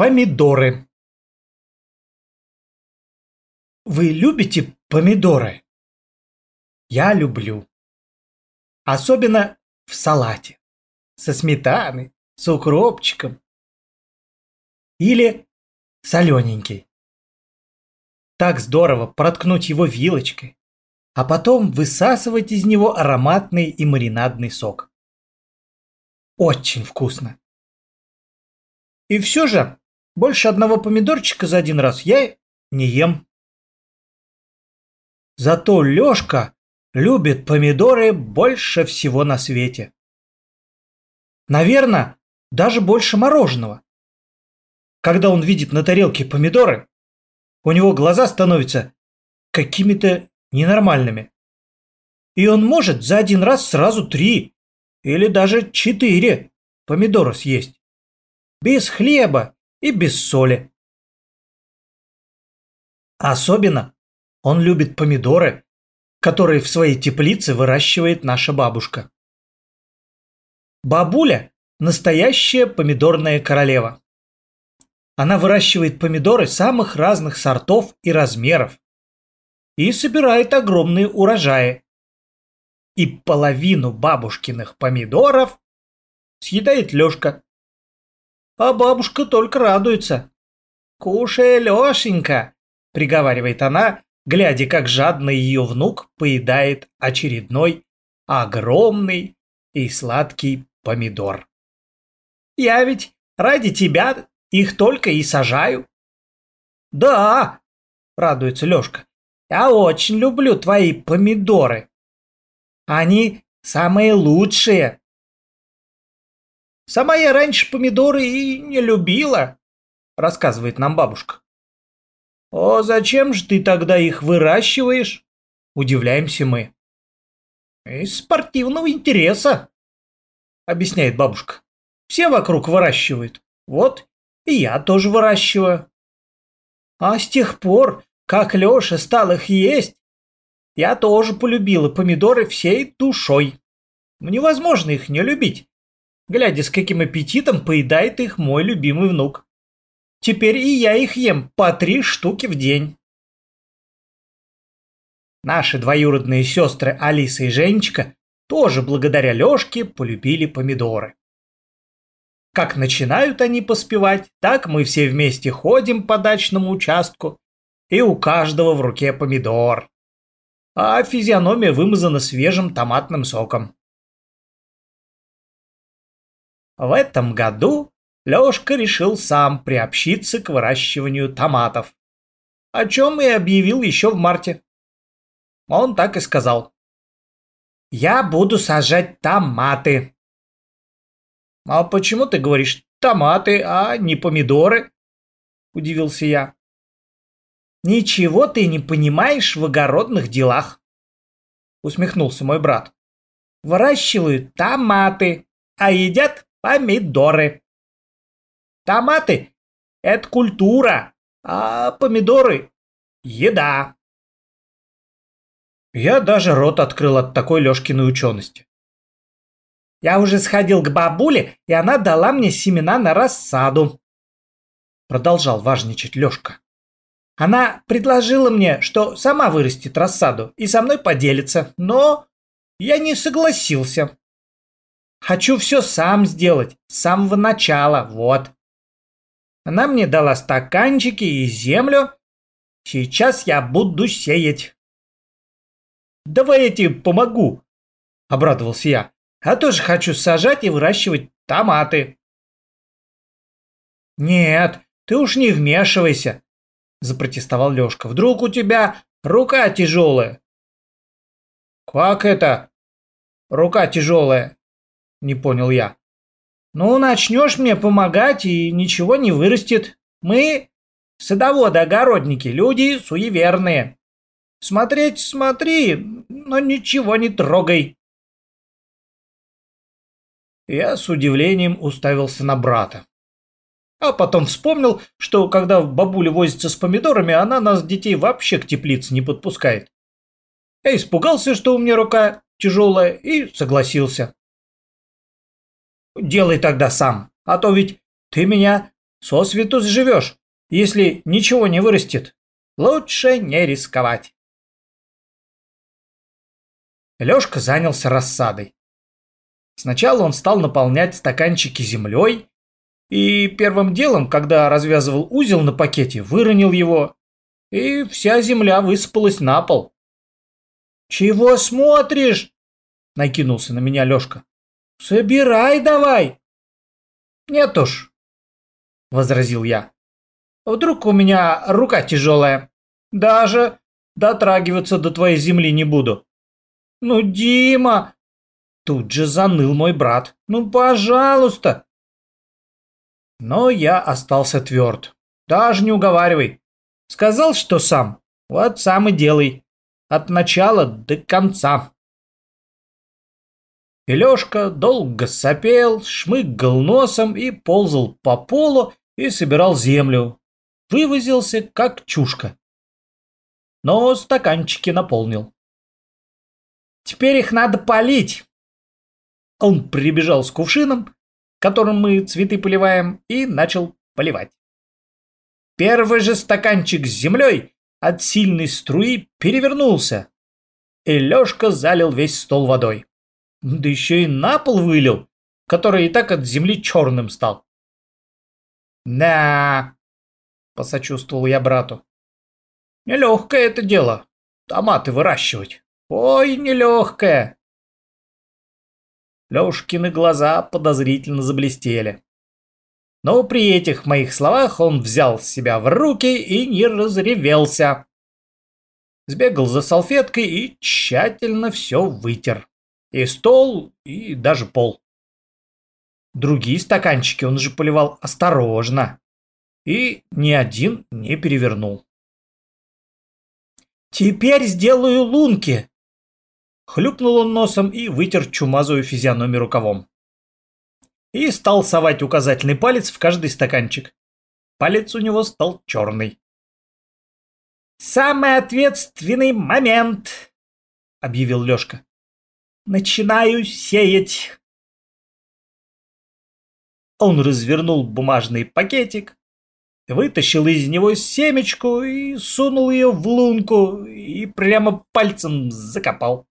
Помидоры. Вы любите помидоры? Я люблю. Особенно в салате. Со сметаной, с укропчиком. Или солененький. Так здорово проткнуть его вилочкой, а потом высасывать из него ароматный и маринадный сок. Очень вкусно. И все же, больше одного помидорчика за один раз я не ем. Зато Лёшка любит помидоры больше всего на свете. Наверное, даже больше мороженого. Когда он видит на тарелке помидоры, у него глаза становятся какими-то ненормальными. И он может за один раз сразу три или даже четыре помидора съесть. Без хлеба и без соли. Особенно он любит помидоры, которые в своей теплице выращивает наша бабушка. Бабуля – настоящая помидорная королева. Она выращивает помидоры самых разных сортов и размеров и собирает огромные урожаи. И половину бабушкиных помидоров съедает Лёшка. А бабушка только радуется. «Кушай, Лёшенька!» – приговаривает она, глядя, как жадно ее внук поедает очередной огромный и сладкий помидор. «Я ведь ради тебя их только и сажаю». «Да!» – радуется Лёшка. «Я очень люблю твои помидоры. Они самые лучшие». Сама я раньше помидоры и не любила, рассказывает нам бабушка. О, зачем же ты тогда их выращиваешь? Удивляемся мы. Из спортивного интереса, объясняет бабушка. Все вокруг выращивают. Вот и я тоже выращиваю. А с тех пор, как Леша стал их есть, я тоже полюбила помидоры всей душой. Невозможно их не любить глядя с каким аппетитом поедает их мой любимый внук. Теперь и я их ем по три штуки в день. Наши двоюродные сестры Алиса и Женечка тоже благодаря Лешке полюбили помидоры. Как начинают они поспевать, так мы все вместе ходим по дачному участку, и у каждого в руке помидор. А физиономия вымазана свежим томатным соком. В этом году Лёшка решил сам приобщиться к выращиванию томатов, о чем и объявил еще в марте. Он так и сказал. «Я буду сажать томаты». «А почему ты говоришь томаты, а не помидоры?» – удивился я. «Ничего ты не понимаешь в огородных делах», – усмехнулся мой брат. «Выращивают томаты, а едят помидоры. Томаты – это культура, а помидоры – еда. Я даже рот открыл от такой Лёшкиной учености. Я уже сходил к бабуле, и она дала мне семена на рассаду. Продолжал важничать Лёшка. Она предложила мне, что сама вырастет рассаду и со мной поделится, но я не согласился. Хочу все сам сделать, с самого начала, вот. Она мне дала стаканчики и землю. Сейчас я буду сеять. Давай я тебе помогу, обрадовался я. А тоже хочу сажать и выращивать томаты. Нет, ты уж не вмешивайся, запротестовал Лёшка. Вдруг у тебя рука тяжелая. Как это? Рука тяжелая, не понял я. Ну, начнешь мне помогать, и ничего не вырастет. Мы, садоводы-огородники, люди суеверные. Смотреть смотри, но ничего не трогай. Я с удивлением уставился на брата. А потом вспомнил, что когда бабуля возится с помидорами, она нас, детей, вообще к теплице не подпускает. Я испугался, что у меня рука тяжелая, и согласился. Делай тогда сам, а то ведь ты меня сосвету сживешь, если ничего не вырастет. Лучше не рисковать. Лёшка занялся рассадой. Сначала он стал наполнять стаканчики землей, и первым делом, когда развязывал узел на пакете, выронил его, и вся земля высыпалась на пол. «Чего смотришь?» – накинулся на меня Лёшка. «Собирай давай!» «Нет уж», – возразил я. «Вдруг у меня рука тяжелая. Даже дотрагиваться до твоей земли не буду». «Ну, Дима!» Тут же заныл мой брат. «Ну, пожалуйста!» Но я остался тверд. Даже не уговаривай. Сказал, что сам. Вот сам и делай. От начала до конца. И Лёшка долго сопел, шмыгал носом и ползал по полу и собирал землю. Вывозился, как чушка. Но стаканчики наполнил. Теперь их надо полить. Он прибежал с кувшином, которым мы цветы поливаем, и начал поливать. Первый же стаканчик с землей от сильной струи перевернулся, и Лёшка залил весь стол водой. Да еще и на пол вылил, который и так от земли черным стал. «Да», — посочувствовал я брату, — «нелегкое это дело, томаты выращивать. Ой, нелегкое». Лёшкины глаза подозрительно заблестели. Но при этих моих словах он взял себя в руки и не разревелся. Сбегал за салфеткой и тщательно все вытер. И стол, и даже пол. Другие стаканчики он же поливал осторожно. И ни один не перевернул. «Теперь сделаю лунки!» Хлюпнул он носом и вытер чумазую физиономию рукавом и стал совать указательный палец в каждый стаканчик. Палец у него стал черный. «Самый ответственный момент!» — объявил Лёшка. «Начинаю сеять!» Он развернул бумажный пакетик, вытащил из него семечку и сунул ее в лунку и прямо пальцем закопал.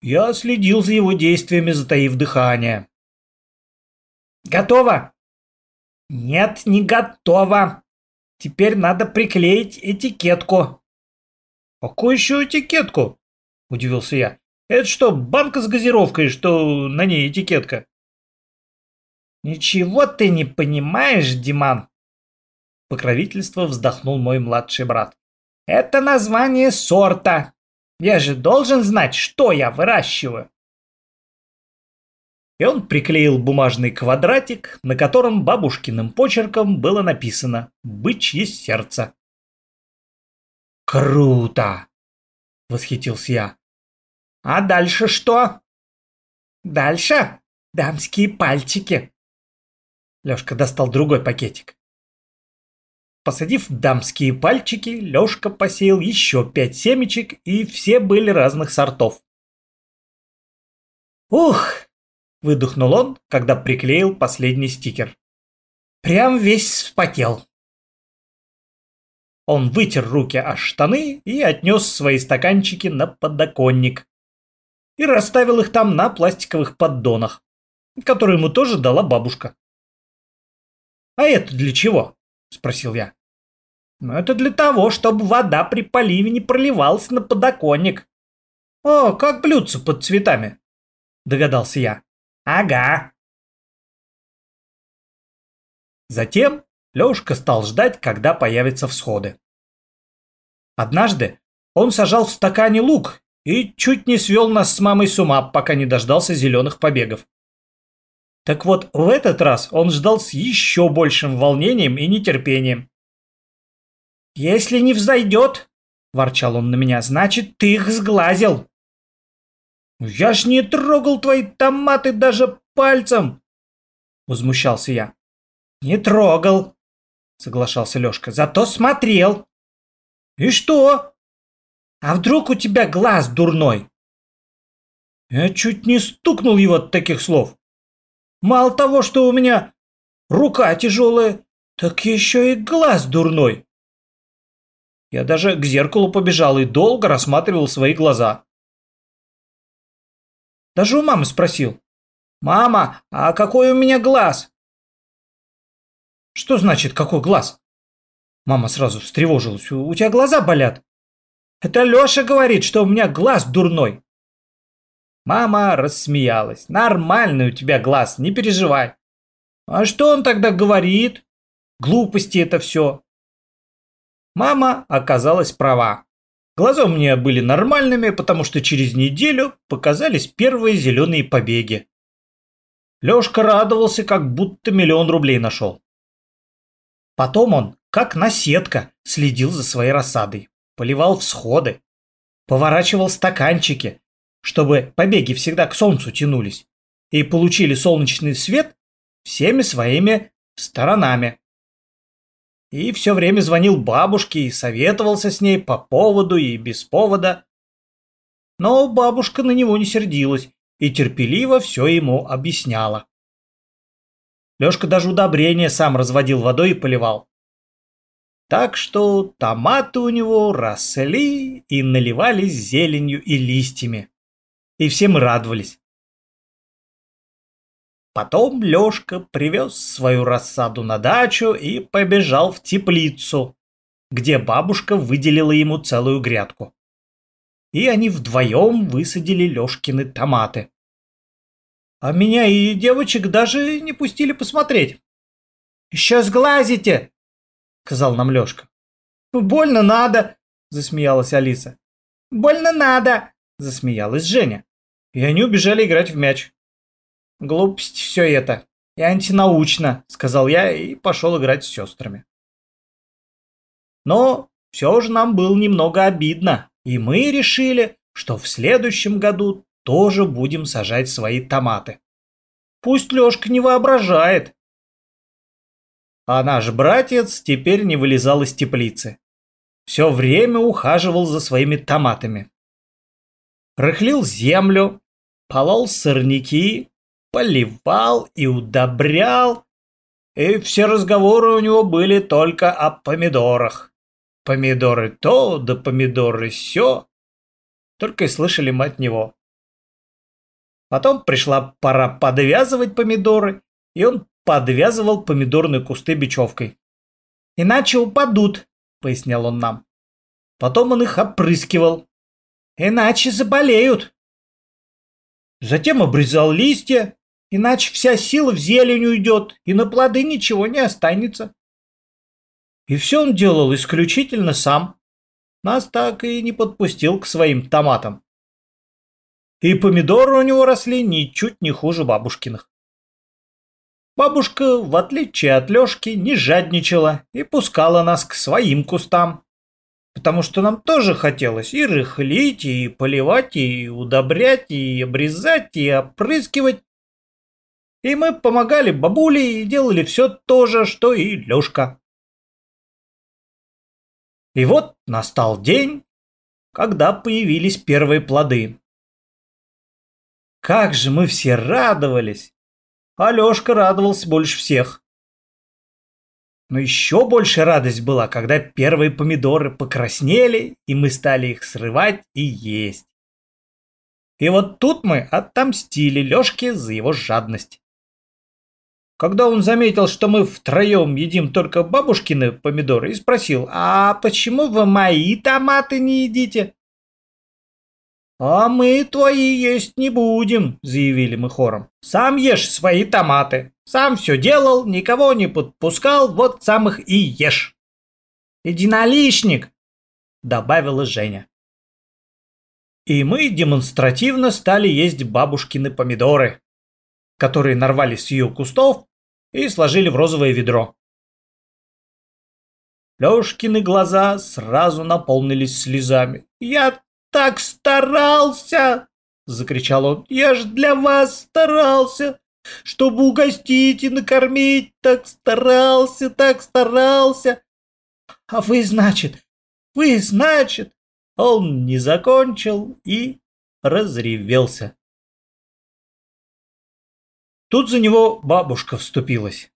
Я следил за его действиями, затаив дыхание. Готово? Нет, не готово. Теперь надо приклеить этикетку. Какую еще этикетку? Удивился я. Это что, банка с газировкой, что на ней этикетка? Ничего ты не понимаешь, Диман. Покровительство вздохнул мой младший брат. Это название сорта. Я же должен знать, что я выращиваю и он приклеил бумажный квадратик, на котором бабушкиным почерком было написано «Бычье сердце». «Круто!» — восхитился я. «А дальше что?» «Дальше дамские пальчики». Лёшка достал другой пакетик. Посадив дамские пальчики, Лёшка посеял еще пять семечек, и все были разных сортов. «Ух!» Выдохнул он, когда приклеил последний стикер. Прям весь вспотел. Он вытер руки о штаны и отнес свои стаканчики на подоконник. И расставил их там на пластиковых поддонах, которые ему тоже дала бабушка. «А это для чего?» – спросил я. «Ну, это для того, чтобы вода при поливе не проливалась на подоконник». «О, как блюдце под цветами», – догадался я. Ага. Затем Лёшка стал ждать, когда появятся всходы. Однажды он сажал в стакане лук и чуть не свел нас с мамой с ума, пока не дождался зеленых побегов. Так вот, в этот раз он ждал с еще большим волнением и нетерпением. «Если не взойдет, — ворчал он на меня, — значит, ты их сглазил. «Я ж не трогал твои томаты даже пальцем!» Возмущался я. «Не трогал!» Соглашался Лёшка. «Зато смотрел!» «И что?» «А вдруг у тебя глаз дурной?» Я чуть не стукнул его от таких слов. Мало того, что у меня рука тяжелая, так еще и глаз дурной. Я даже к зеркалу побежал и долго рассматривал свои глаза. Даже у мамы спросил. «Мама, а какой у меня глаз?» «Что значит, какой глаз?» Мама сразу встревожилась. «У тебя глаза болят?» «Это Леша говорит, что у меня глаз дурной». Мама рассмеялась. «Нормальный у тебя глаз, не переживай». «А что он тогда говорит?» «Глупости это все». Мама оказалась права. Глаза у меня были нормальными, потому что через неделю показались первые зеленые побеги. Лёшка радовался, как будто миллион рублей нашел. Потом он, как наседка, следил за своей рассадой, поливал всходы, поворачивал стаканчики, чтобы побеги всегда к солнцу тянулись и получили солнечный свет всеми своими сторонами и все время звонил бабушке и советовался с ней по поводу и без повода. Но бабушка на него не сердилась и терпеливо все ему объясняла. Лёшка даже удобрения сам разводил водой и поливал. Так что томаты у него росли и наливались зеленью и листьями. И все мы радовались. Потом Лёшка привез свою рассаду на дачу и побежал в теплицу, где бабушка выделила ему целую грядку. И они вдвоем высадили Лёшкины томаты. А меня и девочек даже не пустили посмотреть. «Еще сглазите!» — сказал нам Лёшка. «Больно надо!» — засмеялась Алиса. «Больно надо!» — засмеялась Женя. И они убежали играть в мяч. Глупость все это. И антинаучно, сказал я и пошел играть с сестрами. Но все же нам было немного обидно, и мы решили, что в следующем году тоже будем сажать свои томаты. Пусть Лешка не воображает. А наш братец теперь не вылезал из теплицы. Все время ухаживал за своими томатами. Рыхлил землю, полол сорняки, поливал и удобрял, и все разговоры у него были только о помидорах. Помидоры то, да помидоры сё. Только и слышали мы от него. Потом пришла пора подвязывать помидоры, и он подвязывал помидорные кусты бечевкой. «Иначе упадут», — пояснял он нам. Потом он их опрыскивал. «Иначе заболеют». Затем обрезал листья, Иначе вся сила в зелень уйдет, и на плоды ничего не останется. И все он делал исключительно сам. Нас так и не подпустил к своим томатам. И помидоры у него росли ничуть не хуже бабушкиных. Бабушка, в отличие от Лёшки, не жадничала и пускала нас к своим кустам. Потому что нам тоже хотелось и рыхлить, и поливать, и удобрять, и обрезать, и опрыскивать. И мы помогали бабуле и делали все то же, что и Лёшка. И вот настал день, когда появились первые плоды. Как же мы все радовались! А Лёшка радовался больше всех. Но еще больше радость была, когда первые помидоры покраснели, и мы стали их срывать и есть. И вот тут мы отомстили Лёшке за его жадность. Когда он заметил, что мы втроем едим только бабушкины помидоры, и спросил, «А почему вы мои томаты не едите?» «А мы твои есть не будем», — заявили мы хором. «Сам ешь свои томаты. Сам все делал, никого не подпускал, вот самых и ешь». «Единоличник», — добавила Женя. И мы демонстративно стали есть бабушкины помидоры, которые нарвались с ее кустов и сложили в розовое ведро. Лёшкины глаза сразу наполнились слезами. «Я так старался!» — закричал он. «Я ж для вас старался, чтобы угостить и накормить. Так старался, так старался!» «А вы, значит, вы, значит...» Он не закончил и разревелся. Тут за него бабушка вступилась.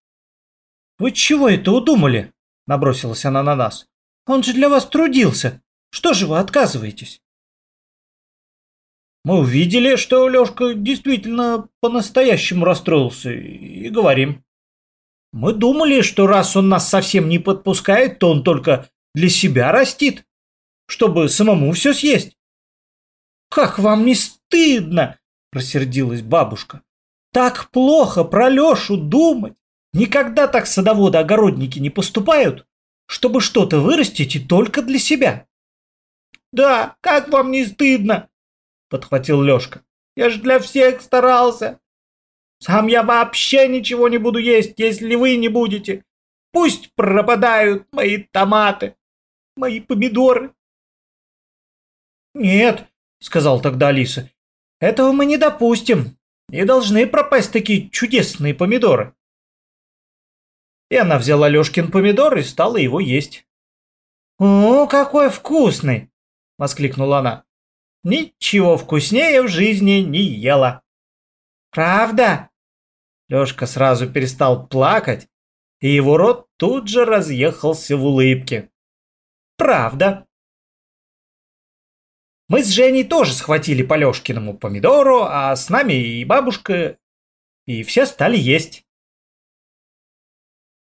«Вы чего это удумали?» – набросилась она на нас. «Он же для вас трудился. Что же вы отказываетесь?» Мы увидели, что Лёшка действительно по-настоящему расстроился, и говорим. Мы думали, что раз он нас совсем не подпускает, то он только для себя растит, чтобы самому все съесть. «Как вам не стыдно?» – рассердилась бабушка. «Так плохо про Лешу думать. Никогда так садоводы-огородники не поступают, чтобы что-то вырастить и только для себя». «Да, как вам не стыдно?» – подхватил Лешка. «Я ж для всех старался. Сам я вообще ничего не буду есть, если вы не будете. Пусть пропадают мои томаты, мои помидоры». «Нет», – сказал тогда Алиса, – «этого мы не допустим. Не должны пропасть такие чудесные помидоры». И она взяла Лёшкин помидор и стала его есть. «О, какой вкусный!» – воскликнула она. «Ничего вкуснее в жизни не ела». «Правда?» Лёшка сразу перестал плакать, и его рот тут же разъехался в улыбке. «Правда?» Мы с Женей тоже схватили по Лёшкиному помидору, а с нами и бабушка, и все стали есть.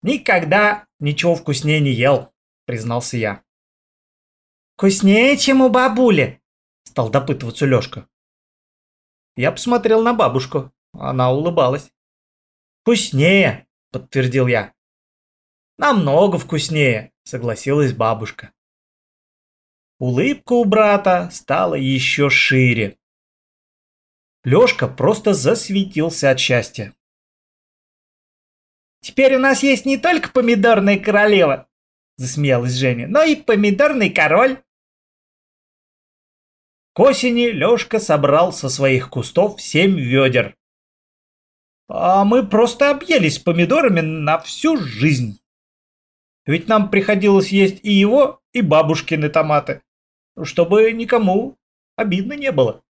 «Никогда ничего вкуснее не ел», — признался я. «Вкуснее, чем у бабули?» — стал допытываться Лёшка. Я посмотрел на бабушку, она улыбалась. «Вкуснее», — подтвердил я. «Намного вкуснее», — согласилась бабушка. Улыбка у брата стала еще шире. Лёшка просто засветился от счастья. Теперь у нас есть не только помидорная королева, засмеялась Женя, но и помидорный король. К осени Лёшка собрал со своих кустов семь ведер. А мы просто объелись помидорами на всю жизнь. Ведь нам приходилось есть и его, и бабушкины томаты, чтобы никому обидно не было.